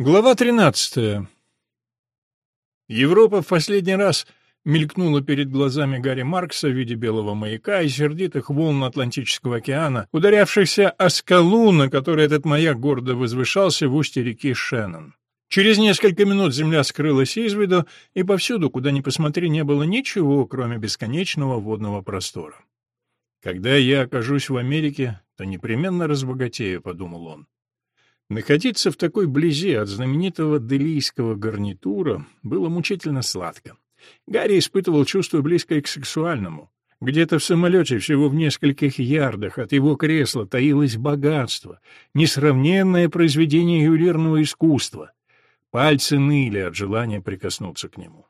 Глава 13. Европа в последний раз мелькнула перед глазами Гарри Маркса в виде белого маяка и сердитых волн Атлантического океана, ударявшихся о скалу, на которой этот маяк гордо возвышался в устье реки Шеннон. Через несколько минут земля скрылась из виду, и повсюду, куда ни посмотри, не было ничего, кроме бесконечного водного простора. «Когда я окажусь в Америке, то непременно разбогатею», — подумал он. Находиться в такой близи от знаменитого делийского гарнитура было мучительно сладко. Гарри испытывал чувство, близкое к сексуальному. Где-то в самолете, всего в нескольких ярдах от его кресла, таилось богатство, несравненное произведение ювелирного искусства. Пальцы ныли от желания прикоснуться к нему.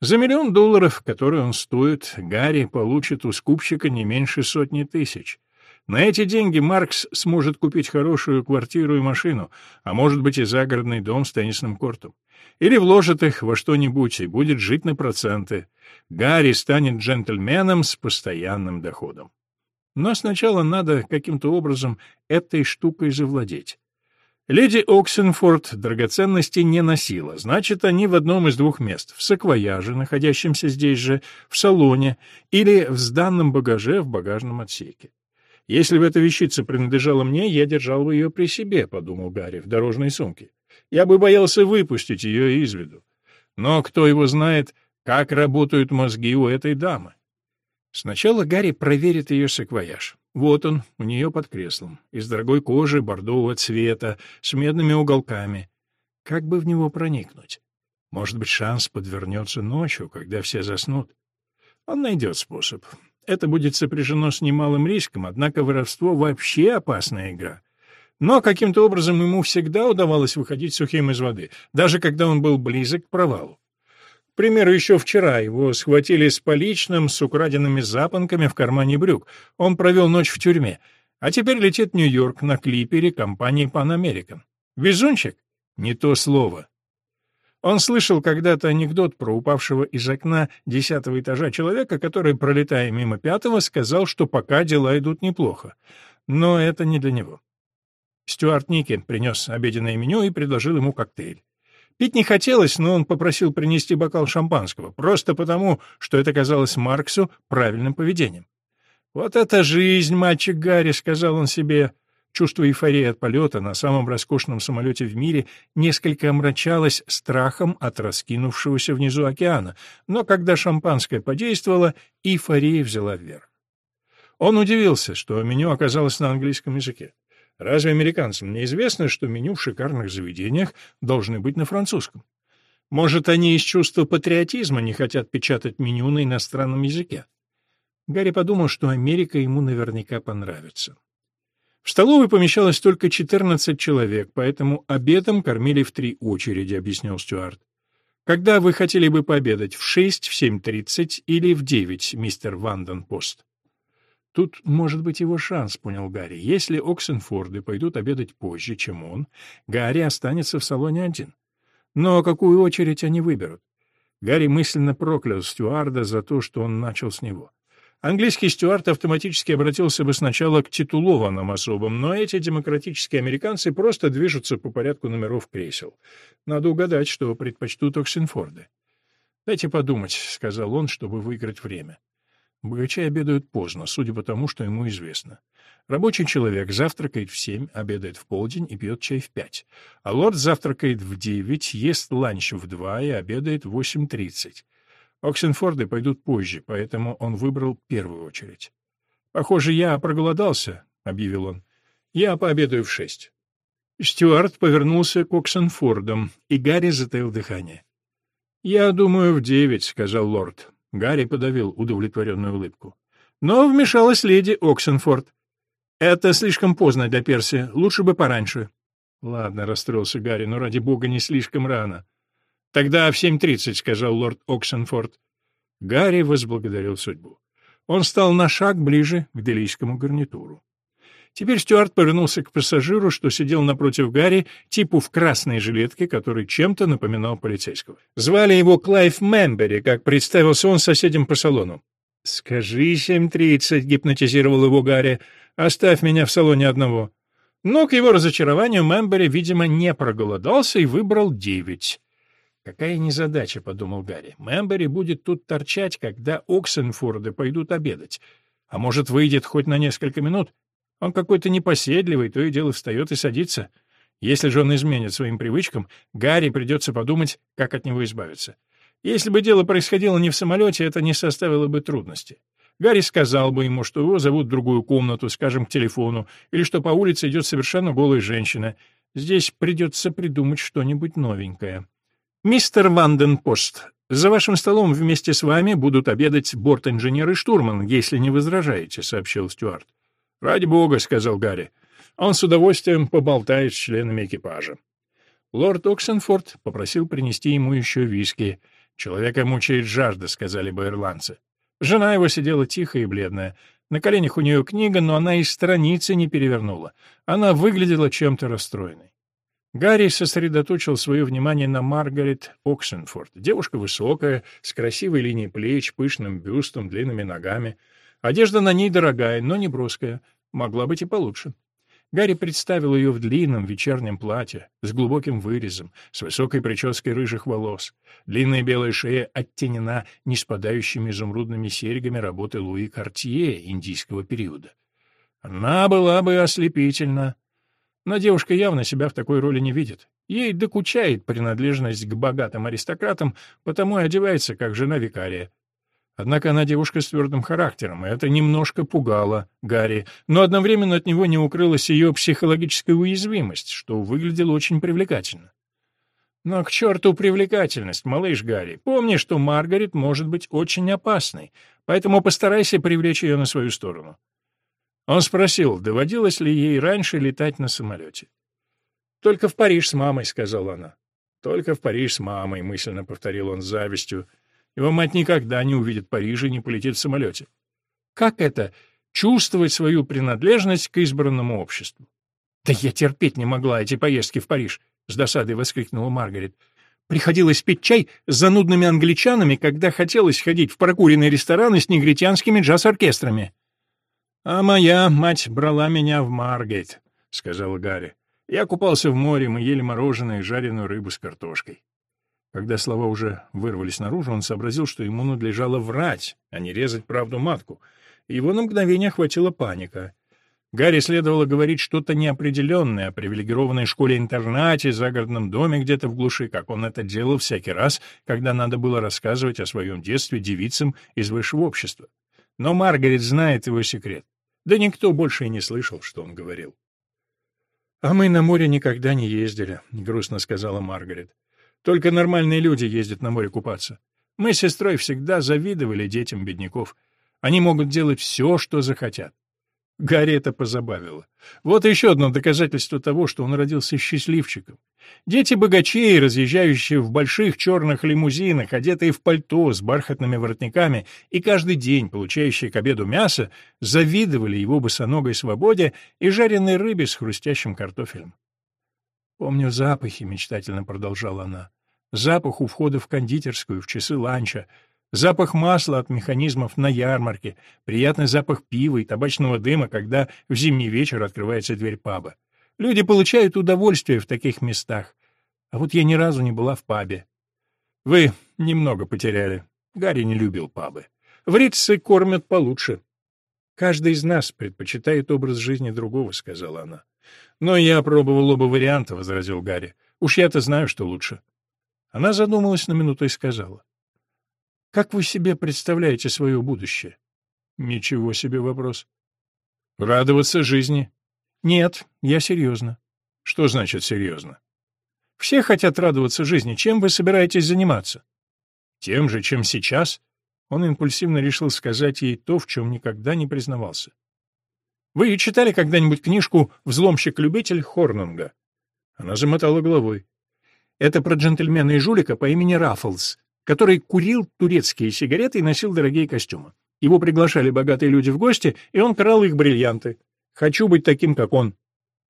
За миллион долларов, которые он стоит, Гарри получит у скупщика не меньше сотни тысяч — на эти деньги Маркс сможет купить хорошую квартиру и машину, а может быть и загородный дом с теннисным кортом. Или вложит их во что-нибудь и будет жить на проценты. Гарри станет джентльменом с постоянным доходом. Но сначала надо каким-то образом этой штукой завладеть. Леди Оксенфорд драгоценности не носила, значит, они в одном из двух мест — в саквояже, находящемся здесь же, в салоне, или в сданном багаже в багажном отсеке. «Если бы эта вещица принадлежала мне, я держал бы ее при себе», — подумал Гарри, — «в дорожной сумке. Я бы боялся выпустить ее из виду. Но кто его знает, как работают мозги у этой дамы?» Сначала Гарри проверит ее саквояж. Вот он, у нее под креслом, из дорогой кожи бордового цвета, с медными уголками. Как бы в него проникнуть? Может быть, шанс подвернется ночью, когда все заснут. Он найдет способ. Это будет сопряжено с немалым риском, однако воровство вообще опасная игра. Но каким-то образом ему всегда удавалось выходить сухим из воды, даже когда он был близок к провалу. К примеру, еще вчера его схватили с поличным, с украденными запонками в кармане брюк. Он провел ночь в тюрьме, а теперь летит в Нью-Йорк на клипере компании Pan American. Везунчик? Не то слово. Он слышал когда-то анекдот про упавшего из окна десятого этажа человека, который, пролетая мимо пятого, сказал, что пока дела идут неплохо. Но это не для него. Стюарт Ники принес обеденное меню и предложил ему коктейль. Пить не хотелось, но он попросил принести бокал шампанского, просто потому, что это казалось Марксу правильным поведением. «Вот это жизнь, мальчик Гарри», — сказал он себе. Чувство эйфории от полета на самом роскошном самолете в мире несколько омрачалось страхом от раскинувшегося внизу океана, но когда шампанское подействовало, эйфория взяла вверх. Он удивился, что меню оказалось на английском языке. Разве американцам не известно, что меню в шикарных заведениях должны быть на французском? Может, они из чувства патриотизма не хотят печатать меню на иностранном языке? Гарри подумал, что Америка ему наверняка понравится. В столовой помещалось только 14 человек, поэтому обедом кормили в три очереди, объяснил Стюарт. Когда вы хотели бы пообедать, в 6, в 7.30 или в 9, мистер Ванденпост? Тут может быть его шанс, понял Гарри. Если Оксенфорды пойдут обедать позже, чем он, Гарри останется в салоне один. Но какую очередь они выберут? Гарри мысленно проклял Стюарда за то, что он начал с него. Английский стюард автоматически обратился бы сначала к титулованным особам, но эти демократические американцы просто движутся по порядку номеров кресел. Надо угадать, что предпочтут Оксенфорды. «Дайте подумать», — сказал он, чтобы выиграть время. Богачи обедают поздно, судя по тому, что ему известно. Рабочий человек завтракает в семь, обедает в полдень и пьет чай в пять. А лорд завтракает в девять, ест ланч в два и обедает в восемь тридцать. Оксенфорды пойдут позже, поэтому он выбрал первую очередь. «Похоже, я проголодался», — объявил он. «Я пообедаю в шесть». Стюарт повернулся к Оксенфордам, и Гарри затаил дыхание. «Я думаю, в девять», — сказал лорд. Гарри подавил удовлетворенную улыбку. Но вмешалась леди Оксенфорд. «Это слишком поздно для Перси. Лучше бы пораньше». «Ладно», — расстроился Гарри, — «но ради бога не слишком рано». «Тогда в семь тридцать», — сказал лорд Оксенфорд. Гарри возблагодарил судьбу. Он стал на шаг ближе к делийскому гарнитуру. Теперь Стюарт повернулся к пассажиру, что сидел напротив Гарри, типу в красной жилетке, который чем-то напоминал полицейского. Звали его Клайв Мембери, как представился он соседям по салону. «Скажи семь тридцать», — гипнотизировал его Гарри. «Оставь меня в салоне одного». Но к его разочарованию Мэмбери, видимо, не проголодался и выбрал девять. «Какая незадача», — подумал Гарри. «Мэмбери будет тут торчать, когда Оксенфорды пойдут обедать. А может, выйдет хоть на несколько минут? Он какой-то непоседливый, то и дело встает и садится. Если же он изменит своим привычкам, Гарри придется подумать, как от него избавиться. Если бы дело происходило не в самолете, это не составило бы трудности. Гарри сказал бы ему, что его зовут в другую комнату, скажем, к телефону, или что по улице идет совершенно голая женщина. Здесь придется придумать что-нибудь новенькое. «Мистер Ванденпост, за вашим столом вместе с вами будут обедать борт-инженер и штурман, если не возражаете», — сообщил Стюарт. «Ради бога», — сказал Гарри. «Он с удовольствием поболтает с членами экипажа». Лорд Оксенфорд попросил принести ему еще виски. «Человека мучает жажда», — сказали бы ирландцы. Жена его сидела тихая и бледная. На коленях у нее книга, но она и страницы не перевернула. Она выглядела чем-то расстроенной. Гарри сосредоточил свое внимание на Маргарет Оксенфорд. Девушка высокая, с красивой линией плеч, пышным бюстом, длинными ногами. Одежда на ней дорогая, но не броская. Могла быть и получше. Гарри представил ее в длинном вечернем платье, с глубоким вырезом, с высокой прической рыжих волос. Длинная белая шея оттенена неспадающими изумрудными серьгами работы Луи Картье индийского периода. Она была бы ослепительна, но девушка явно себя в такой роли не видит. Ей докучает принадлежность к богатым аристократам, потому и одевается, как жена викария. Однако она девушка с твердым характером, и это немножко пугало Гарри, но одновременно от него не укрылась ее психологическая уязвимость, что выглядело очень привлекательно. Но к черту привлекательность, малыш Гарри. Помни, что Маргарет может быть очень опасной, поэтому постарайся привлечь ее на свою сторону. Он спросил, доводилось ли ей раньше летать на самолете. «Только в Париж с мамой», — сказала она. «Только в Париж с мамой», — мысленно повторил он с завистью. «Его мать никогда не увидит Парижа и не полетит в самолете». Как это — чувствовать свою принадлежность к избранному обществу? «Да я терпеть не могла эти поездки в Париж», — с досадой воскликнула Маргарет. «Приходилось пить чай с занудными англичанами, когда хотелось ходить в прокуренные рестораны с негритянскими джаз-оркестрами». «А моя мать брала меня в Маргейт», — сказал Гарри. «Я купался в море, мы ели мороженое и жареную рыбу с картошкой». Когда слова уже вырвались наружу, он сообразил, что ему надлежало врать, а не резать правду матку. Его на мгновение охватила паника. Гарри следовало говорить что-то неопределенное о привилегированной школе-интернате, загородном доме где-то в глуши, как он это делал всякий раз, когда надо было рассказывать о своем детстве девицам из высшего общества. Но Маргарет знает его секрет. Да никто больше и не слышал, что он говорил. «А мы на море никогда не ездили», — грустно сказала Маргарет. «Только нормальные люди ездят на море купаться. Мы с сестрой всегда завидовали детям бедняков. Они могут делать все, что захотят. Гарри это позабавило. Вот еще одно доказательство того, что он родился счастливчиком. Дети богачей, разъезжающие в больших черных лимузинах, одетые в пальто с бархатными воротниками и каждый день получающие к обеду мясо, завидовали его босоногой свободе и жареной рыбе с хрустящим картофелем. «Помню запахи», — мечтательно продолжала она. «Запах у входа в кондитерскую в часы ланча, Запах масла от механизмов на ярмарке, приятный запах пива и табачного дыма, когда в зимний вечер открывается дверь паба. Люди получают удовольствие в таких местах. А вот я ни разу не была в пабе. Вы немного потеряли. Гарри не любил пабы. В Ритце кормят получше. Каждый из нас предпочитает образ жизни другого, сказала она. Но я пробовал оба варианта, возразил Гарри. Уж я-то знаю, что лучше. Она задумалась на минуту и сказала. Как вы себе представляете свое будущее? Ничего себе вопрос. Радоваться жизни? Нет, я серьезно. Что значит серьезно? Все хотят радоваться жизни. Чем вы собираетесь заниматься? Тем же, чем сейчас. Он импульсивно решил сказать ей то, в чем никогда не признавался. Вы читали когда-нибудь книжку «Взломщик-любитель» Хорнунга? Она замотала головой. Это про джентльмена и жулика по имени Раффлс, который курил турецкие сигареты и носил дорогие костюмы. Его приглашали богатые люди в гости, и он крал их бриллианты. «Хочу быть таким, как он».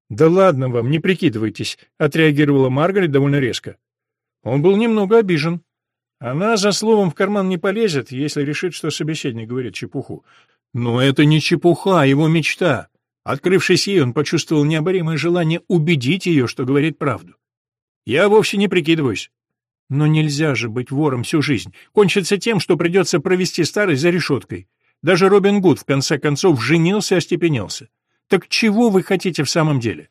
«Да ладно вам, не прикидывайтесь», — отреагировала Маргарет довольно резко. Он был немного обижен. Она за словом в карман не полезет, если решит, что собеседник говорит чепуху. Но это не чепуха, а его мечта. Открывшись ей, он почувствовал необоримое желание убедить ее, что говорит правду. «Я вовсе не прикидываюсь. Но нельзя же быть вором всю жизнь. Кончится тем, что придется провести старость за решеткой. Даже Робин Гуд, в конце концов, женился и остепенился. Так чего вы хотите в самом деле?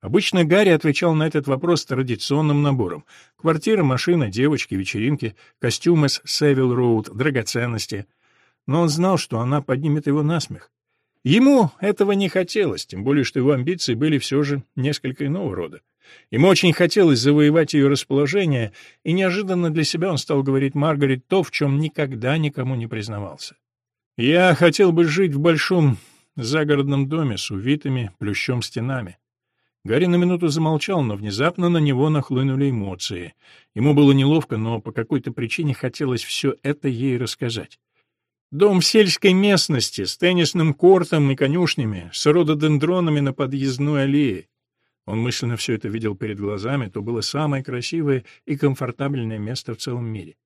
Обычно Гарри отвечал на этот вопрос традиционным набором. Квартира, машина, девочки, вечеринки, костюмы с Севил Роуд, драгоценности. Но он знал, что она поднимет его на смех. Ему этого не хотелось, тем более, что его амбиции были все же несколько иного рода. Ему очень хотелось завоевать ее расположение, и неожиданно для себя он стал говорить Маргарет то, в чем никогда никому не признавался. «Я хотел бы жить в большом загородном доме с увитыми плющом стенами». Гарри на минуту замолчал, но внезапно на него нахлынули эмоции. Ему было неловко, но по какой-то причине хотелось все это ей рассказать. Дом в сельской местности с теннисным кортом и конюшнями, с рододендронами на подъездной аллее. Он мысленно все это видел перед глазами, то было самое красивое и комфортабельное место в целом мире.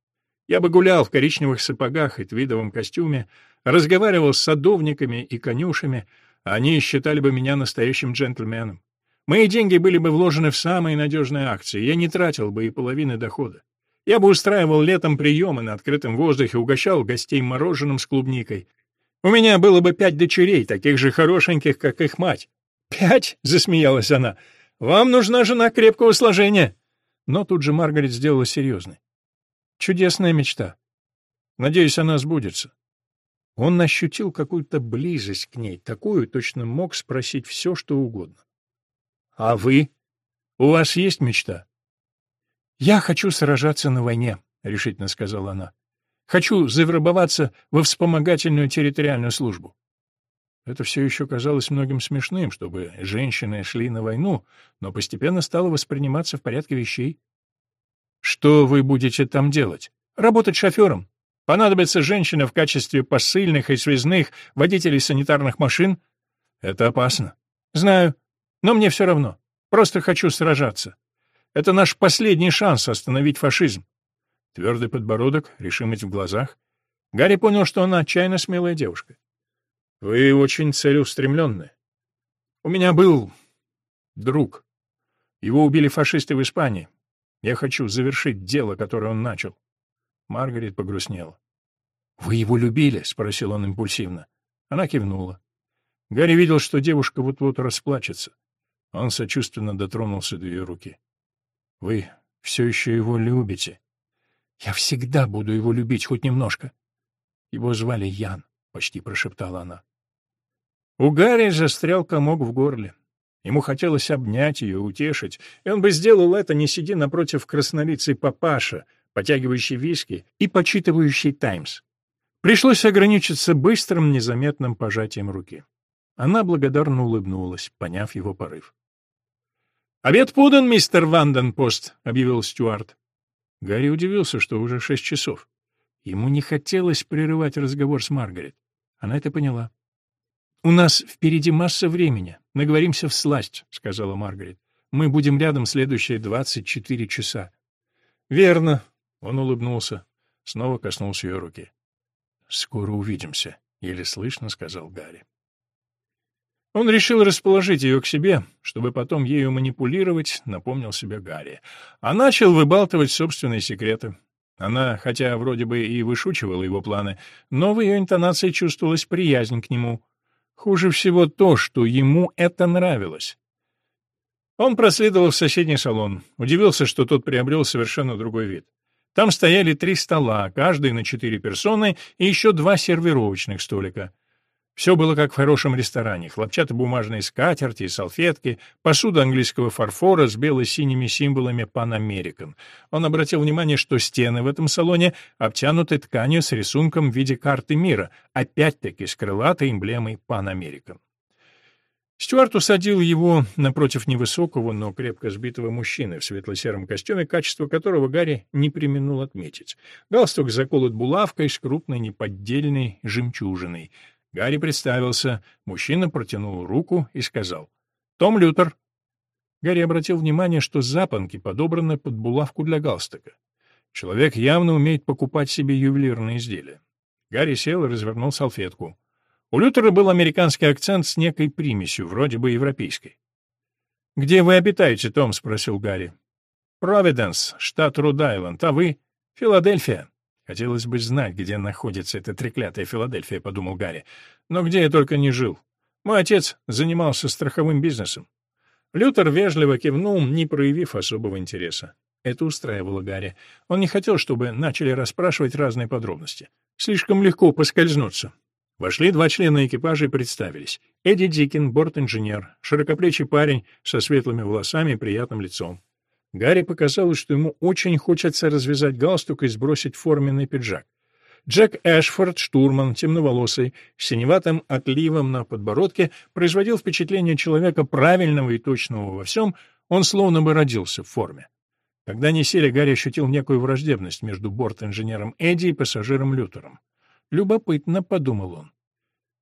Я бы гулял в коричневых сапогах и твидовом костюме, разговаривал с садовниками и конюшами, а они считали бы меня настоящим джентльменом. Мои деньги были бы вложены в самые надежные акции, я не тратил бы и половины дохода. Я бы устраивал летом приемы на открытом воздухе, угощал гостей мороженым с клубникой. У меня было бы пять дочерей, таких же хорошеньких, как их мать. «Пять?» — засмеялась она. «Вам нужна жена крепкого сложения». Но тут же Маргарет сделала серьезной. «Чудесная мечта. Надеюсь, она сбудется». Он ощутил какую-то близость к ней, такую точно мог спросить все, что угодно. «А вы? У вас есть мечта?» «Я хочу сражаться на войне», — решительно сказала она. «Хочу завербоваться во вспомогательную территориальную службу. Это все еще казалось многим смешным, чтобы женщины шли на войну, но постепенно стало восприниматься в порядке вещей. Что вы будете там делать? Работать шофером. Понадобится женщина в качестве посыльных и связных, водителей санитарных машин. Это опасно. Знаю, но мне все равно. Просто хочу сражаться. Это наш последний шанс остановить фашизм. Твердый подбородок, решимость в глазах. Гарри понял, что она отчаянно смелая девушка. Вы очень целеустремленны. У меня был друг. Его убили фашисты в Испании. Я хочу завершить дело, которое он начал. Маргарет погрустнела. «Вы его любили?» — спросил он импульсивно. Она кивнула. Гарри видел, что девушка вот-вот расплачется. Он сочувственно дотронулся до ее руки. «Вы все еще его любите?» «Я всегда буду его любить хоть немножко». Его звали Ян, — почти прошептала она. У Гарри застрял комок в горле. Ему хотелось обнять ее, утешить, и он бы сделал это, не сидя напротив краснолицей папаша, потягивающий виски и почитывающий «Таймс». Пришлось ограничиться быстрым, незаметным пожатием руки. Она благодарно улыбнулась, поняв его порыв. «Обед подан, мистер Ванденпост», — объявил Стюарт. Гарри удивился, что уже шесть часов. Ему не хотелось прерывать разговор с Маргарет. Она это поняла. «У нас впереди масса времени. Наговоримся в сласть», — сказала Маргарет. «Мы будем рядом следующие двадцать четыре часа». «Верно», — он улыбнулся. Снова коснулся ее руки. «Скоро увидимся», — еле слышно сказал Гарри. Он решил расположить ее к себе, чтобы потом ею манипулировать, напомнил себе Гарри. А начал выбалтывать собственные секреты. Она, хотя вроде бы и вышучивала его планы, но в ее интонации чувствовалась приязнь к нему — Хуже всего то, что ему это нравилось. Он проследовал в соседний салон, удивился, что тот приобрел совершенно другой вид. Там стояли три стола, каждый на четыре персоны, и еще два сервировочных столика. Все было как в хорошем ресторане. Хлопчатобумажные скатерти и салфетки, посуда английского фарфора с бело-синими символами Pan American. Он обратил внимание, что стены в этом салоне обтянуты тканью с рисунком в виде карты мира, опять-таки с крылатой эмблемой Pan American. Стюарт усадил его напротив невысокого, но крепко сбитого мужчины в светло-сером костюме, качество которого Гарри не применул отметить. Галстук заколот булавкой с крупной неподдельной жемчужиной — Гарри представился, мужчина протянул руку и сказал «Том Лютер». Гарри обратил внимание, что запонки подобраны под булавку для галстука. Человек явно умеет покупать себе ювелирные изделия. Гарри сел и развернул салфетку. У Лютера был американский акцент с некой примесью, вроде бы европейской. «Где вы обитаете, Том?» — спросил Гарри. «Провиденс, штат Род-Айленд. А вы?» «Филадельфия». «Хотелось бы знать, где находится эта треклятая Филадельфия», — подумал Гарри. «Но где я только не жил. Мой отец занимался страховым бизнесом». Лютер вежливо кивнул, не проявив особого интереса. Это устраивало Гарри. Он не хотел, чтобы начали расспрашивать разные подробности. Слишком легко поскользнуться. Вошли два члена экипажа и представились. Эдди Дикин, борт-инженер, широкоплечий парень со светлыми волосами и приятным лицом. Гарри показалось, что ему очень хочется развязать галстук и сбросить форменный пиджак. Джек Эшфорд, штурман, темноволосый, с синеватым отливом на подбородке, производил впечатление человека правильного и точного во всем, он словно бы родился в форме. Когда они сели, Гарри ощутил некую враждебность между борт-инженером Эдди и пассажиром Лютером. «Любопытно», — подумал он.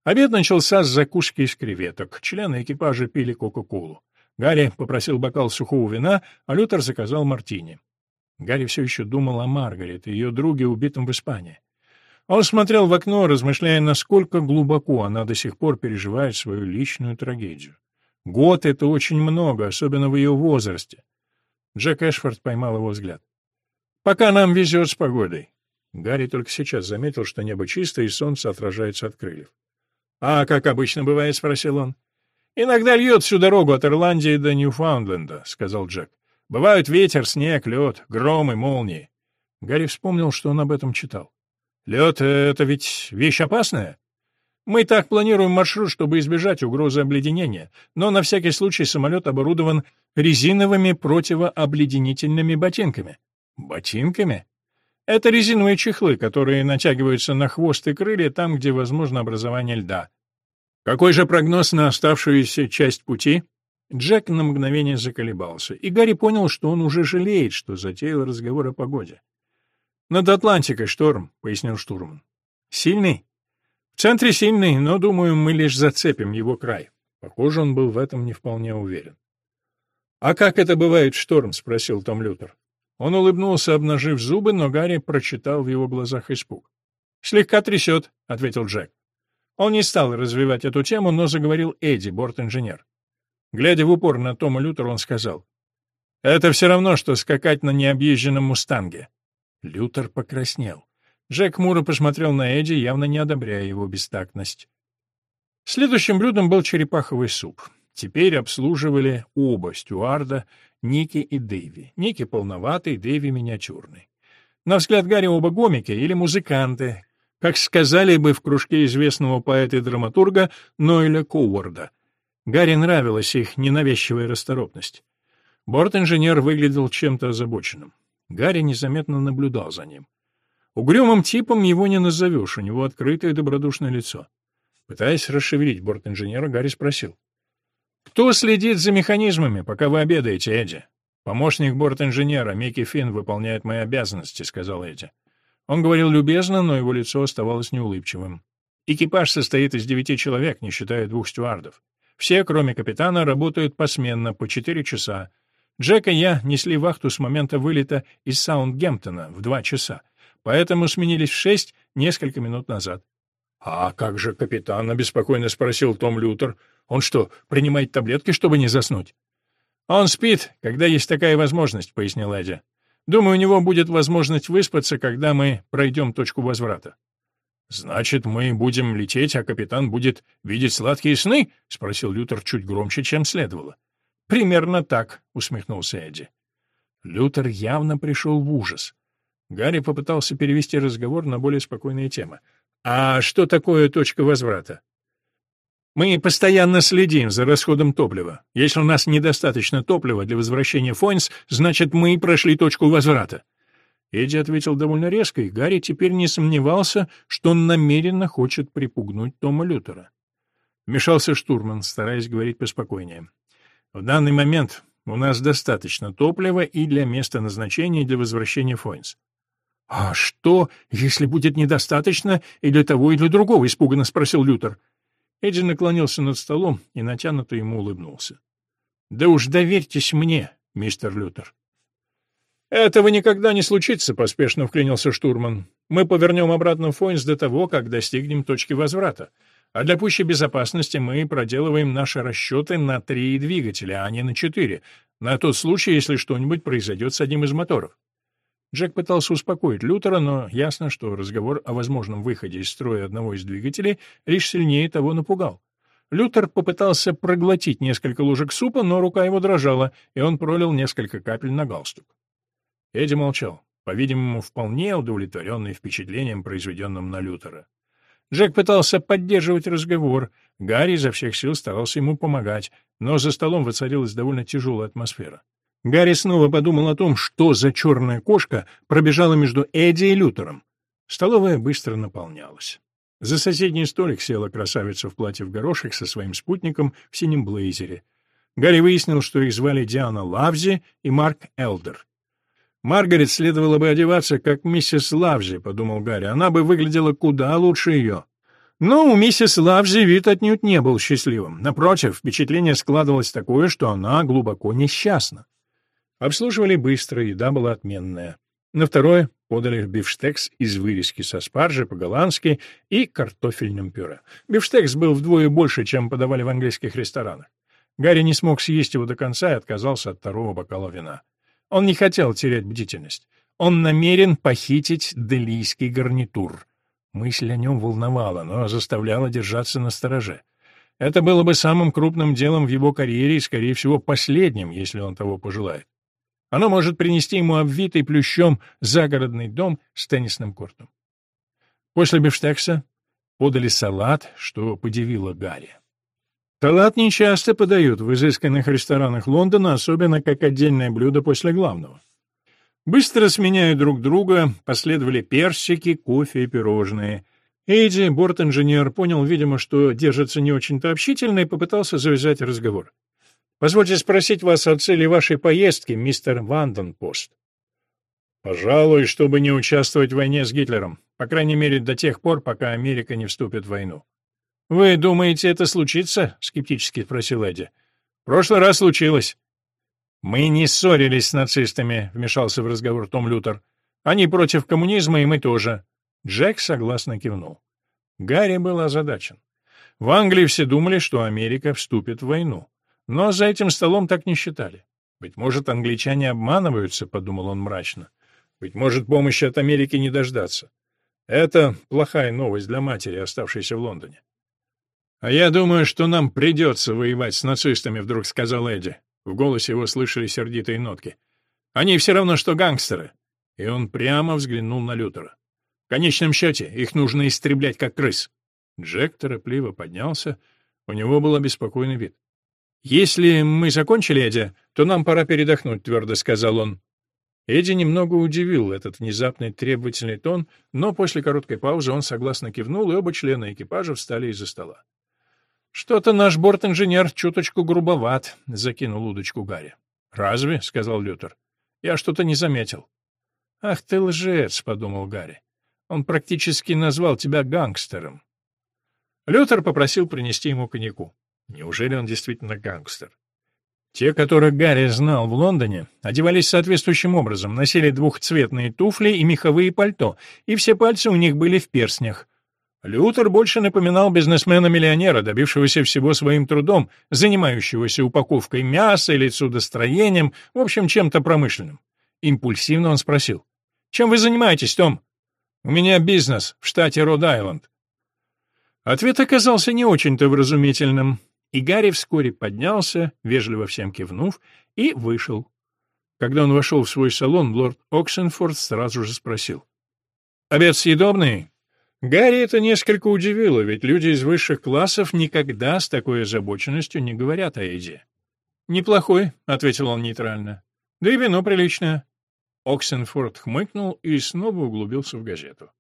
Обед начался с закуски из креветок. Члены экипажа пили Кока-Колу. Гарри попросил бокал сухого вина, а Лютер заказал мартини. Гарри все еще думал о Маргарет и ее друге, убитом в Испании. Он смотрел в окно, размышляя, насколько глубоко она до сих пор переживает свою личную трагедию. Год — это очень много, особенно в ее возрасте. Джек Эшфорд поймал его взгляд. «Пока нам везет с погодой». Гарри только сейчас заметил, что небо чистое, и солнце отражается от крыльев. «А как обычно бывает?» — спросил он. «Иногда льет всю дорогу от Ирландии до Ньюфаундленда», — сказал Джек. «Бывают ветер, снег, лед, гром и молнии». Гарри вспомнил, что он об этом читал. «Лед — это ведь вещь опасная?» «Мы так планируем маршрут, чтобы избежать угрозы обледенения, но на всякий случай самолет оборудован резиновыми противообледенительными ботинками». «Ботинками?» Это резиновые чехлы, которые натягиваются на хвост и крылья там, где возможно образование льда. Какой же прогноз на оставшуюся часть пути? Джек на мгновение заколебался, и Гарри понял, что он уже жалеет, что затеял разговор о погоде. «Над Атлантикой шторм», — пояснил штурман. «Сильный?» «В центре сильный, но, думаю, мы лишь зацепим его край». Похоже, он был в этом не вполне уверен. «А как это бывает шторм?» — спросил Том Лютер. Он улыбнулся, обнажив зубы, но Гарри прочитал в его глазах испуг. «Слегка трясет», — ответил Джек. Он не стал развивать эту тему, но заговорил Эдди, борт-инженер. Глядя в упор на Тома Лютера, он сказал, «Это все равно, что скакать на необъезженном «Мустанге». Лютер покраснел. Джек Мура посмотрел на Эдди, явно не одобряя его бестактность. Следующим блюдом был черепаховый суп. Теперь обслуживали оба стюарда, Ники и Дэйви. Ники полноватый, Дэйви миниатюрный. На взгляд Гарри оба гомики или музыканты, как сказали бы в кружке известного поэта и драматурга Нойля Коуарда. Гарри нравилась их ненавязчивая расторопность. Борт-инженер выглядел чем-то озабоченным. Гарри незаметно наблюдал за ним. Угрюмым типом его не назовешь, у него открытое добродушное лицо. Пытаясь расшевелить борт-инженера, Гарри спросил. «Кто следит за механизмами, пока вы обедаете, Эдди?» «Помощник борт-инженера Микки Финн выполняет мои обязанности», — сказал Эдди. Он говорил любезно, но его лицо оставалось неулыбчивым. «Экипаж состоит из девяти человек, не считая двух стюардов. Все, кроме капитана, работают посменно, по четыре часа. Джек и я несли вахту с момента вылета из Саундгемптона в два часа, поэтому сменились в шесть несколько минут назад. «А как же капитан?» — обеспокоенно спросил Том Лютер. «Он что, принимает таблетки, чтобы не заснуть?» «Он спит, когда есть такая возможность», — пояснил Эдди. «Думаю, у него будет возможность выспаться, когда мы пройдем точку возврата». «Значит, мы будем лететь, а капитан будет видеть сладкие сны?» — спросил Лютер чуть громче, чем следовало. «Примерно так», — усмехнулся Эдди. Лютер явно пришел в ужас. Гарри попытался перевести разговор на более спокойные темы. А что такое точка возврата? Мы постоянно следим за расходом топлива. Если у нас недостаточно топлива для возвращения Фойнс, значит, мы прошли точку возврата. Эдди ответил довольно резко, и Гарри теперь не сомневался, что он намеренно хочет припугнуть Тома Лютера. Вмешался штурман, стараясь говорить поспокойнее. В данный момент у нас достаточно топлива и для места назначения, и для возвращения Фойнс. «А что, если будет недостаточно и для того, и для другого?» — испуганно спросил Лютер. Эдди наклонился над столом и натянуто ему улыбнулся. «Да уж доверьтесь мне, мистер Лютер». «Этого никогда не случится», — поспешно вклинился штурман. «Мы повернем обратно в Фойнс до того, как достигнем точки возврата. А для пущей безопасности мы проделываем наши расчеты на три двигателя, а не на четыре, на тот случай, если что-нибудь произойдет с одним из моторов. Джек пытался успокоить Лютера, но ясно, что разговор о возможном выходе из строя одного из двигателей лишь сильнее того напугал. Лютер попытался проглотить несколько ложек супа, но рука его дрожала, и он пролил несколько капель на галстук. Эдди молчал, по-видимому, вполне удовлетворенный впечатлением, произведенным на Лютера. Джек пытался поддерживать разговор, Гарри изо всех сил старался ему помогать, но за столом воцарилась довольно тяжелая атмосфера. Гарри снова подумал о том, что за черная кошка пробежала между Эдди и Лютером. Столовая быстро наполнялась. За соседний столик села красавица в платье в горошек со своим спутником в синем блейзере. Гарри выяснил, что их звали Диана Лавзи и Марк Элдер. «Маргарет следовало бы одеваться, как миссис Лавзи», — подумал Гарри. «Она бы выглядела куда лучше ее». Но у миссис Лавзи вид отнюдь не был счастливым. Напротив, впечатление складывалось такое, что она глубоко несчастна. Обслуживали быстро, еда была отменная. На второе подали бифштекс из вырезки со спаржей по-голландски и картофельным пюре. Бифштекс был вдвое больше, чем подавали в английских ресторанах. Гарри не смог съесть его до конца и отказался от второго бокала вина. Он не хотел терять бдительность. Он намерен похитить делийский гарнитур. Мысль о нем волновала, но заставляла держаться на стороже. Это было бы самым крупным делом в его карьере и, скорее всего, последним, если он того пожелает. Оно может принести ему обвитый плющом загородный дом с теннисным кортом. После бифштекса подали салат, что подивило Гарри. Салат нечасто подают в изысканных ресторанах Лондона, особенно как отдельное блюдо после главного. Быстро сменяя друг друга, последовали персики, кофе и пирожные. Эйди, борт-инженер, понял, видимо, что держится не очень-то общительно и попытался завязать разговор. «Позвольте спросить вас о цели вашей поездки, мистер Ванденпост». «Пожалуй, чтобы не участвовать в войне с Гитлером, по крайней мере до тех пор, пока Америка не вступит в войну». «Вы думаете, это случится?» — скептически спросил Эдди. «В прошлый раз случилось». «Мы не ссорились с нацистами», — вмешался в разговор Том Лютер. «Они против коммунизма, и мы тоже». Джек согласно кивнул. Гарри был озадачен. В Англии все думали, что Америка вступит в войну. Но за этим столом так не считали. «Быть может, англичане обманываются», — подумал он мрачно. «Быть может, помощи от Америки не дождаться. Это плохая новость для матери, оставшейся в Лондоне. «А я думаю, что нам придется воевать с нацистами», — вдруг сказал Эдди. В голосе его слышали сердитые нотки. «Они все равно, что гангстеры». И он прямо взглянул на Лютера. «В конечном счете, их нужно истреблять, как крыс». Джек торопливо поднялся. У него был обеспокоенный вид. «Если мы закончили, Эдди, то нам пора передохнуть», — твердо сказал он. Эдди немного удивил этот внезапный требовательный тон, но после короткой паузы он согласно кивнул, и оба члена экипажа встали из-за стола. «Что-то наш борт-инженер чуточку грубоват», — закинул удочку Гарри. «Разве?» — сказал Лютер. «Я что-то не заметил». «Ах ты лжец», — подумал Гарри. «Он практически назвал тебя гангстером». Лютер попросил принести ему коньяку. Неужели он действительно гангстер? Те, которых Гарри знал в Лондоне, одевались соответствующим образом, носили двухцветные туфли и меховые пальто, и все пальцы у них были в перстнях. Лютер больше напоминал бизнесмена-миллионера, добившегося всего своим трудом, занимающегося упаковкой мяса или судостроением, в общем, чем-то промышленным. Импульсивно он спросил. «Чем вы занимаетесь, Том?» «У меня бизнес в штате Род-Айленд». Ответ оказался не очень-то вразумительным, и Гарри вскоре поднялся, вежливо всем кивнув, и вышел. Когда он вошел в свой салон, лорд Оксенфорд сразу же спросил. «Обед съедобный?» Гарри это несколько удивило, ведь люди из высших классов никогда с такой озабоченностью не говорят о еде. «Неплохой», — ответил он нейтрально. «Да и вино приличное». Оксенфорд хмыкнул и снова углубился в газету.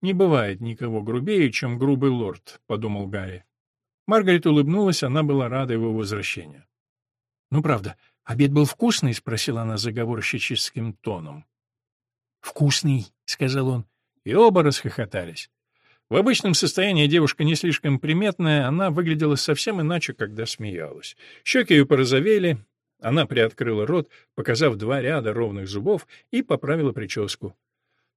«Не бывает никого грубее, чем грубый лорд», — подумал Гарри. Маргарет улыбнулась, она была рада его возвращению. «Ну, правда, обед был вкусный?» — спросила она заговорщическим тоном. «Вкусный», — сказал он, и оба расхохотались. В обычном состоянии девушка не слишком приметная, она выглядела совсем иначе, когда смеялась. Щеки ее порозовели, она приоткрыла рот, показав два ряда ровных зубов, и поправила прическу.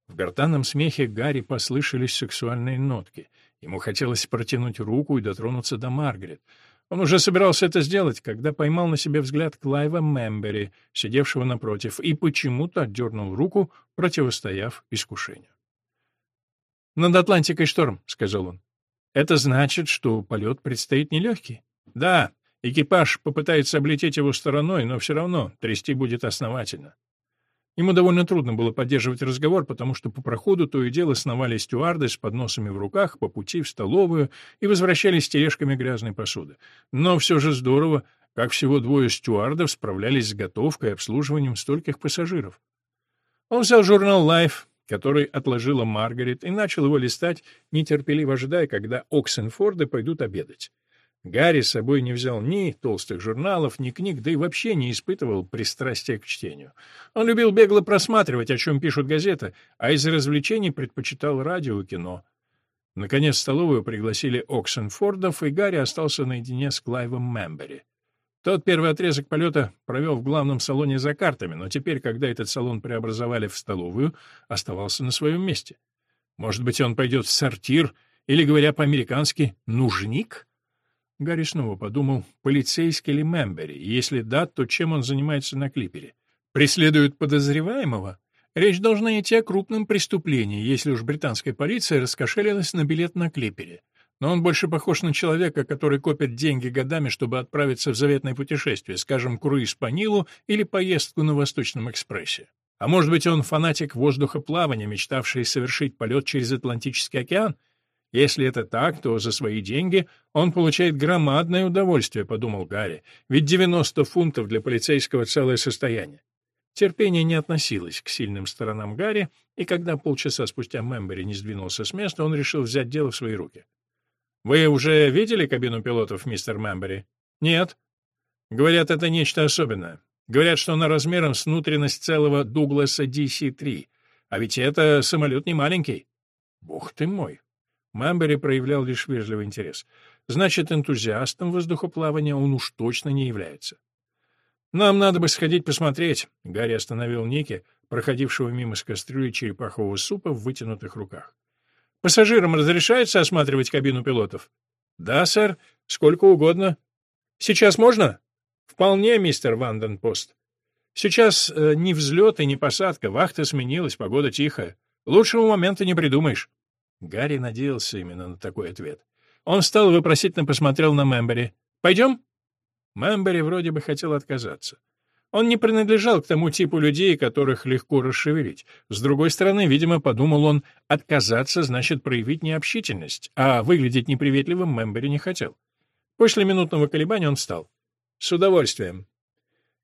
В гортанном смехе Гарри послышались сексуальные нотки. Ему хотелось протянуть руку и дотронуться до Маргарет. Он уже собирался это сделать, когда поймал на себе взгляд Клайва Мембери, сидевшего напротив, и почему-то отдернул руку, противостояв искушению. «Над Атлантикой шторм», — сказал он. «Это значит, что полет предстоит нелегкий?» «Да, экипаж попытается облететь его стороной, но все равно трясти будет основательно. Ему довольно трудно было поддерживать разговор, потому что по проходу то и дело сновали стюарды с подносами в руках по пути в столовую и возвращались с тележками грязной посуды. Но все же здорово, как всего двое стюардов справлялись с готовкой и обслуживанием стольких пассажиров. Он взял журнал Life, который отложила Маргарет, и начал его листать, нетерпеливо ожидая, когда Оксенфорды пойдут обедать. Гарри с собой не взял ни толстых журналов, ни книг, да и вообще не испытывал пристрастия к чтению. Он любил бегло просматривать, о чем пишут газеты, а из развлечений предпочитал радио и кино. Наконец в столовую пригласили Оксенфордов, и Гарри остался наедине с Клайвом Мембери. Тот первый отрезок полета провел в главном салоне за картами, но теперь, когда этот салон преобразовали в столовую, оставался на своем месте. Может быть, он пойдет в сортир, или, говоря по-американски, «нужник»? Гарри снова подумал, полицейский ли Мембери, если да, то чем он занимается на клипере? Преследует подозреваемого? Речь должна идти о крупном преступлении, если уж британская полиция раскошелилась на билет на клипере. Но он больше похож на человека, который копит деньги годами, чтобы отправиться в заветное путешествие, скажем, круиз по Нилу или поездку на Восточном экспрессе. А может быть, он фанатик воздухоплавания, мечтавший совершить полет через Атлантический океан? Если это так, то за свои деньги он получает громадное удовольствие, подумал Гарри, ведь 90 фунтов для полицейского целое состояние. Терпение не относилось к сильным сторонам Гарри, и когда полчаса спустя Мембери не сдвинулся с места, он решил взять дело в свои руки. «Вы уже видели кабину пилотов, мистер Мембери?» «Нет». «Говорят, это нечто особенное. Говорят, что она размером с внутренность целого Дугласа DC-3. А ведь это самолет не маленький». «Бог ты мой!» Мамбери проявлял лишь вежливый интерес. Значит, энтузиастом воздухоплавания он уж точно не является. «Нам надо бы сходить посмотреть», — Гарри остановил Ники, проходившего мимо с кастрюли черепахового супа в вытянутых руках. «Пассажирам разрешается осматривать кабину пилотов?» «Да, сэр. Сколько угодно». «Сейчас можно?» «Вполне, мистер Ванденпост. Сейчас э, ни взлет и ни посадка, вахта сменилась, погода тихая. Лучшего момента не придумаешь». Гарри надеялся именно на такой ответ. Он встал и вопросительно посмотрел на Мембери. «Пойдем?» Мембери вроде бы хотел отказаться. Он не принадлежал к тому типу людей, которых легко расшевелить. С другой стороны, видимо, подумал он, отказаться значит проявить необщительность, а выглядеть неприветливым Мембери не хотел. После минутного колебания он встал. «С удовольствием».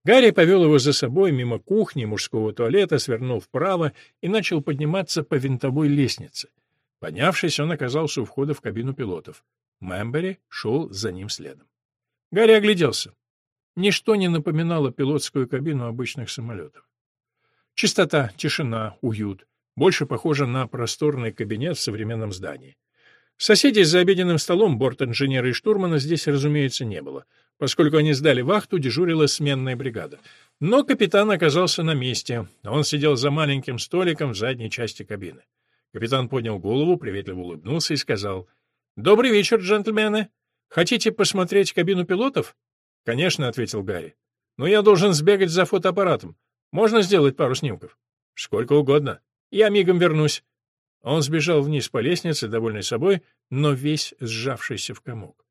Гарри повел его за собой мимо кухни, мужского туалета, свернул вправо и начал подниматься по винтовой лестнице. Поднявшись, он оказался у входа в кабину пилотов. Мэмбери шел за ним следом. Гарри огляделся. Ничто не напоминало пилотскую кабину обычных самолетов. Чистота, тишина, уют. Больше похоже на просторный кабинет в современном здании. Соседей за обеденным столом борт-инженера и штурмана здесь, разумеется, не было. Поскольку они сдали вахту, дежурила сменная бригада. Но капитан оказался на месте. Он сидел за маленьким столиком в задней части кабины. Капитан поднял голову, приветливо улыбнулся и сказал, «Добрый вечер, джентльмены. Хотите посмотреть кабину пилотов?» «Конечно», — ответил Гарри. «Но я должен сбегать за фотоаппаратом. Можно сделать пару снимков?» «Сколько угодно. Я мигом вернусь». Он сбежал вниз по лестнице, довольный собой, но весь сжавшийся в комок.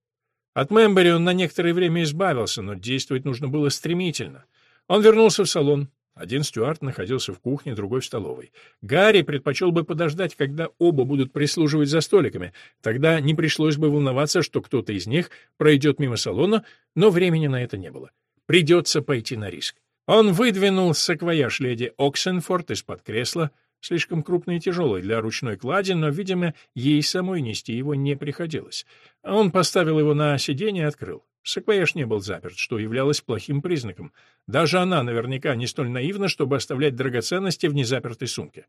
От Мембери он на некоторое время избавился, но действовать нужно было стремительно. Он вернулся в салон, один стюард находился в кухне, другой в столовой. Гарри предпочел бы подождать, когда оба будут прислуживать за столиками. Тогда не пришлось бы волноваться, что кто-то из них пройдет мимо салона, но времени на это не было. Придется пойти на риск. Он выдвинул саквояж леди Оксенфорд из-под кресла, слишком крупный и тяжелый для ручной клади, но, видимо, ей самой нести его не приходилось. Он поставил его на сиденье и открыл. Саквояж не был заперт, что являлось плохим признаком. Даже она наверняка не столь наивна, чтобы оставлять драгоценности в незапертой сумке.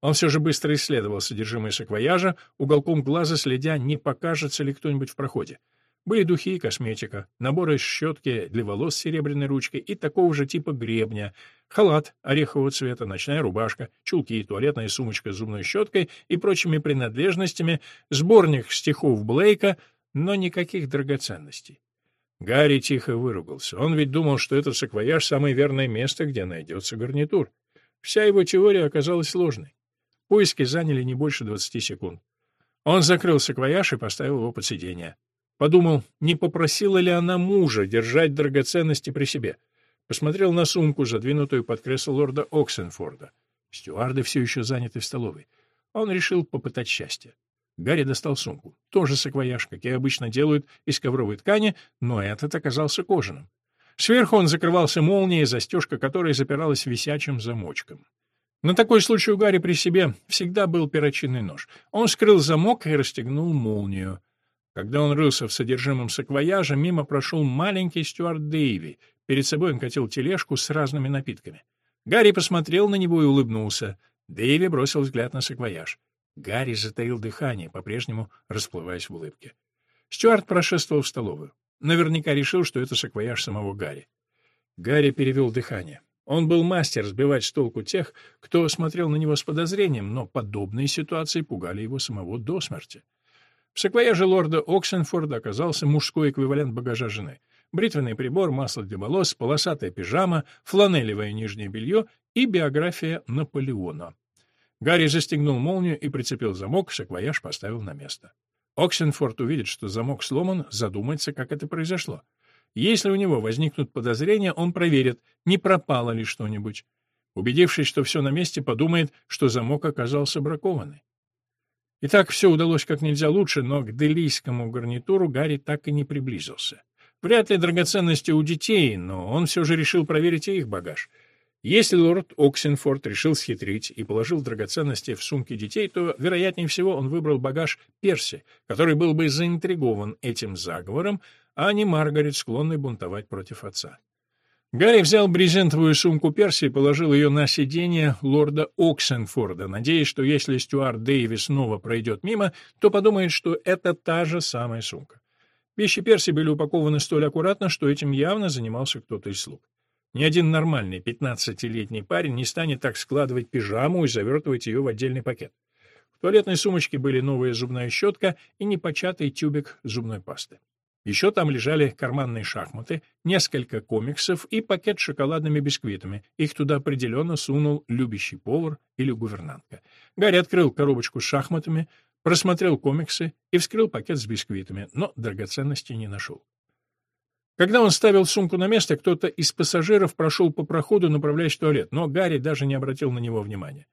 Он все же быстро исследовал содержимое саквояжа, уголком глаза следя, не покажется ли кто-нибудь в проходе. Были духи и косметика, наборы щетки для волос с серебряной ручкой и такого же типа гребня, халат орехового цвета, ночная рубашка, чулки, туалетная сумочка с зубной щеткой и прочими принадлежностями, сборник стихов Блейка, но никаких драгоценностей. Гарри тихо выругался. Он ведь думал, что этот саквояж — самое верное место, где найдется гарнитур. Вся его теория оказалась ложной. Поиски заняли не больше двадцати секунд. Он закрыл саквояж и поставил его под сиденье. Подумал, не попросила ли она мужа держать драгоценности при себе. Посмотрел на сумку, задвинутую под кресло лорда Оксенфорда. Стюарды все еще заняты в столовой. Он решил попытать счастье. Гарри достал сумку. Тоже саквояж, как и обычно делают из ковровой ткани, но этот оказался кожаным. Сверху он закрывался молнией, застежка которой запиралась висячим замочком. На такой случай у Гарри при себе всегда был перочинный нож. Он скрыл замок и расстегнул молнию. Когда он рылся в содержимом саквояжа, мимо прошел маленький стюард Дэйви. Перед собой он катил тележку с разными напитками. Гарри посмотрел на него и улыбнулся. Дэйви бросил взгляд на саквояж. Гарри затаил дыхание, по-прежнему расплываясь в улыбке. Стюарт прошествовал в столовую. Наверняка решил, что это саквояж самого Гарри. Гарри перевел дыхание. Он был мастер сбивать с толку тех, кто смотрел на него с подозрением, но подобные ситуации пугали его самого до смерти. В саквояже лорда Оксенфорда оказался мужской эквивалент багажа жены. Бритвенный прибор, масло для волос, полосатая пижама, фланелевое нижнее белье и биография Наполеона. Гарри застегнул молнию и прицепил замок, саквояж поставил на место. Оксенфорд увидит, что замок сломан, задумается, как это произошло. Если у него возникнут подозрения, он проверит, не пропало ли что-нибудь. Убедившись, что все на месте, подумает, что замок оказался бракованный. Итак, все удалось как нельзя лучше, но к делийскому гарнитуру Гарри так и не приблизился. Вряд ли драгоценности у детей, но он все же решил проверить и их багаж — если лорд Оксенфорд решил схитрить и положил драгоценности в сумки детей, то, вероятнее всего, он выбрал багаж Перси, который был бы заинтригован этим заговором, а не Маргарет, склонной бунтовать против отца. Гарри взял брезентовую сумку Перси и положил ее на сиденье лорда Оксенфорда, надеясь, что если Стюарт Дэйвис снова пройдет мимо, то подумает, что это та же самая сумка. Вещи Перси были упакованы столь аккуратно, что этим явно занимался кто-то из слуг. Ни один нормальный пятнадцатилетний парень не станет так складывать пижаму и завертывать ее в отдельный пакет. В туалетной сумочке были новая зубная щетка и непочатый тюбик зубной пасты. Еще там лежали карманные шахматы, несколько комиксов и пакет с шоколадными бисквитами. Их туда определенно сунул любящий повар или гувернантка. Гарри открыл коробочку с шахматами, просмотрел комиксы и вскрыл пакет с бисквитами, но драгоценностей не нашел. Когда он ставил сумку на место, кто-то из пассажиров прошел по проходу, направляясь в туалет, но Гарри даже не обратил на него внимания.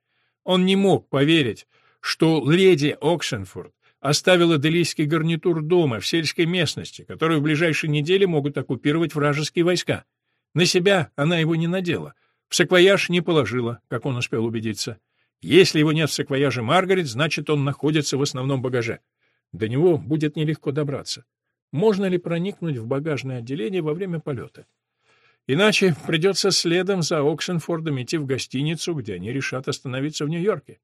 Он не мог поверить, что леди Оксенфорд оставила делийский гарнитур дома в сельской местности, который в ближайшие недели могут оккупировать вражеские войска. На себя она его не надела, в саквояж не положила, как он успел убедиться. Если его нет в саквояже Маргарет, значит, он находится в основном багаже. До него будет нелегко добраться можно ли проникнуть в багажное отделение во время полета. Иначе придется следом за Оксенфордом идти в гостиницу, где они решат остановиться в Нью-Йорке.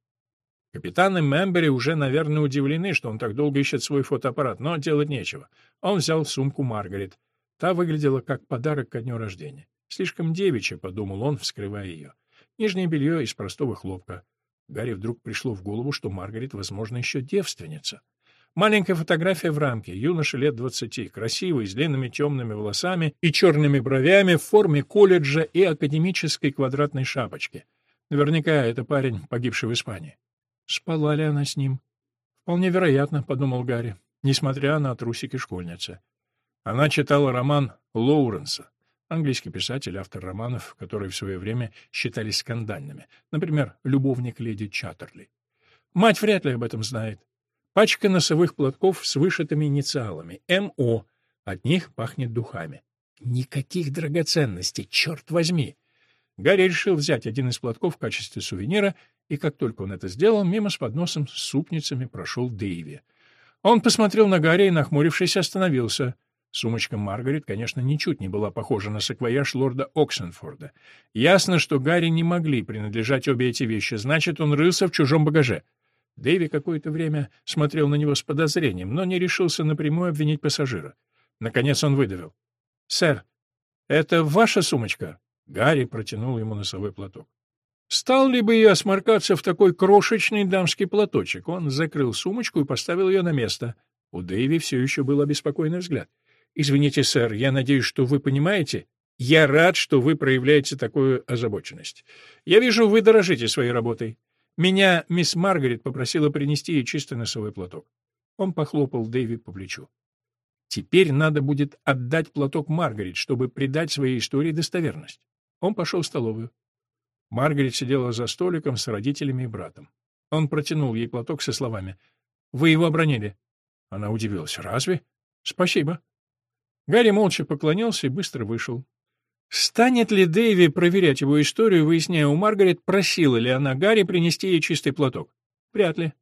Капитаны Мембери уже, наверное, удивлены, что он так долго ищет свой фотоаппарат, но делать нечего. Он взял сумку Маргарет. Та выглядела как подарок ко дню рождения. Слишком девичья, — подумал он, вскрывая ее. Нижнее белье из простого хлопка. Гарри вдруг пришло в голову, что Маргарет, возможно, еще девственница. Маленькая фотография в рамке, юноша лет двадцати, красивый, с длинными темными волосами и черными бровями, в форме колледжа и академической квадратной шапочки. Наверняка это парень, погибший в Испании. Спала ли она с ним? Вполне вероятно, — подумал Гарри, несмотря на трусики школьницы. Она читала роман Лоуренса, английский писатель, автор романов, которые в свое время считались скандальными, например, «Любовник леди Чаттерли». Мать вряд ли об этом знает. Пачка носовых платков с вышитыми инициалами. МО. От них пахнет духами. Никаких драгоценностей, черт возьми! Гарри решил взять один из платков в качестве сувенира, и как только он это сделал, мимо с подносом с супницами прошел Дэйви. Он посмотрел на Гарри и, нахмурившись, остановился. Сумочка Маргарет, конечно, ничуть не была похожа на саквояж лорда Оксенфорда. Ясно, что Гарри не могли принадлежать обе эти вещи, значит, он рылся в чужом багаже. Дэви какое-то время смотрел на него с подозрением, но не решился напрямую обвинить пассажира. Наконец он выдавил. «Сэр, это ваша сумочка?» Гарри протянул ему носовой платок. Стал ли бы я сморкаться в такой крошечный дамский платочек? Он закрыл сумочку и поставил ее на место. У Дэйви все еще был обеспокоенный взгляд. «Извините, сэр, я надеюсь, что вы понимаете. Я рад, что вы проявляете такую озабоченность. Я вижу, вы дорожите своей работой. Меня мисс Маргарет попросила принести ей чистый носовой платок». Он похлопал Дэйви по плечу. Теперь надо будет отдать платок Маргарет, чтобы придать своей истории достоверность. Он пошел в столовую. Маргарет сидела за столиком с родителями и братом. Он протянул ей платок со словами «Вы его обронили». Она удивилась. «Разве?» «Спасибо». Гарри молча поклонился и быстро вышел. Станет ли Дэйви проверять его историю, выясняя у Маргарет, просила ли она Гарри принести ей чистый платок? Вряд ли.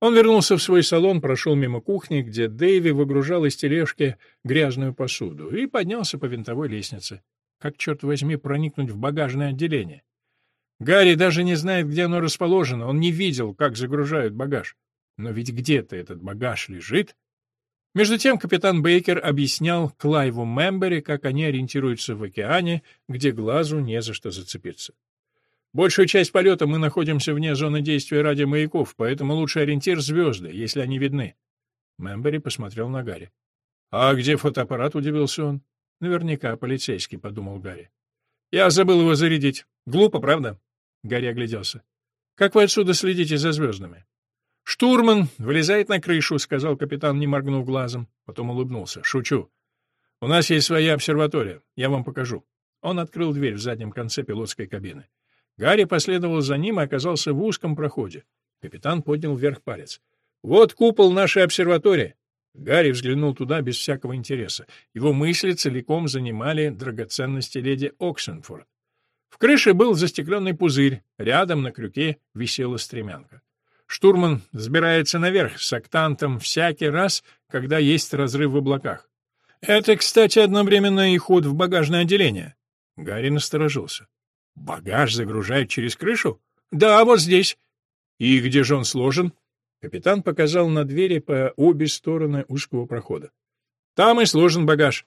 Он вернулся в свой салон, прошел мимо кухни, где Дэйви выгружал из тележки грязную посуду, и поднялся по винтовой лестнице. Как, черт возьми, проникнуть в багажное отделение? Гарри даже не знает, где оно расположено, он не видел, как загружают багаж. Но ведь где-то этот багаж лежит. Между тем капитан Бейкер объяснял Клайву Мембери, как они ориентируются в океане, где глазу не за что зацепиться. Большую часть полета мы находимся вне зоны действия радиомаяков, поэтому лучший ориентир — звезды, если они видны. Мембери посмотрел на Гарри. — А где фотоаппарат? — удивился он. — Наверняка полицейский, — подумал Гарри. — Я забыл его зарядить. Глупо, правда? Гарри огляделся. «Как вы отсюда следите за звездами?» «Штурман вылезает на крышу», — сказал капитан, не моргнув глазом. Потом улыбнулся. «Шучу. У нас есть своя обсерватория. Я вам покажу». Он открыл дверь в заднем конце пилотской кабины. Гарри последовал за ним и оказался в узком проходе. Капитан поднял вверх палец. «Вот купол нашей обсерватории». Гарри взглянул туда без всякого интереса. Его мысли целиком занимали драгоценности леди Оксенфорд. В крыше был застекленный пузырь, рядом на крюке висела стремянка. Штурман взбирается наверх с октантом всякий раз, когда есть разрыв в облаках. Это, кстати, одновременно и ход в багажное отделение. Гарри насторожился. Багаж загружают через крышу? Да, вот здесь. И где же он сложен? Капитан показал на двери по обе стороны узкого прохода. Там и сложен багаж.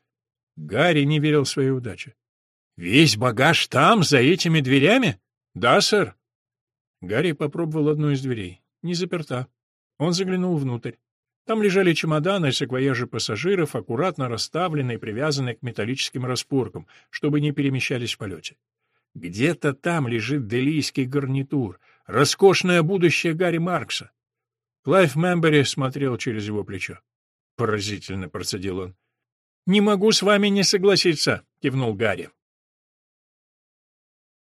Гарри не верил в свою удачу. Весь багаж там, за этими дверями? Да, сэр. Гарри попробовал одну из дверей. Не заперта. Он заглянул внутрь. Там лежали чемоданы саквояжи пассажиров, аккуратно расставленные и привязанные к металлическим распоркам, чтобы не перемещались в полете. Где-то там лежит делийский гарнитур, роскошное будущее Гарри Маркса. Клайв Мембери смотрел через его плечо. «Поразительно», — процедил он. «Не могу с вами не согласиться», — кивнул Гарри.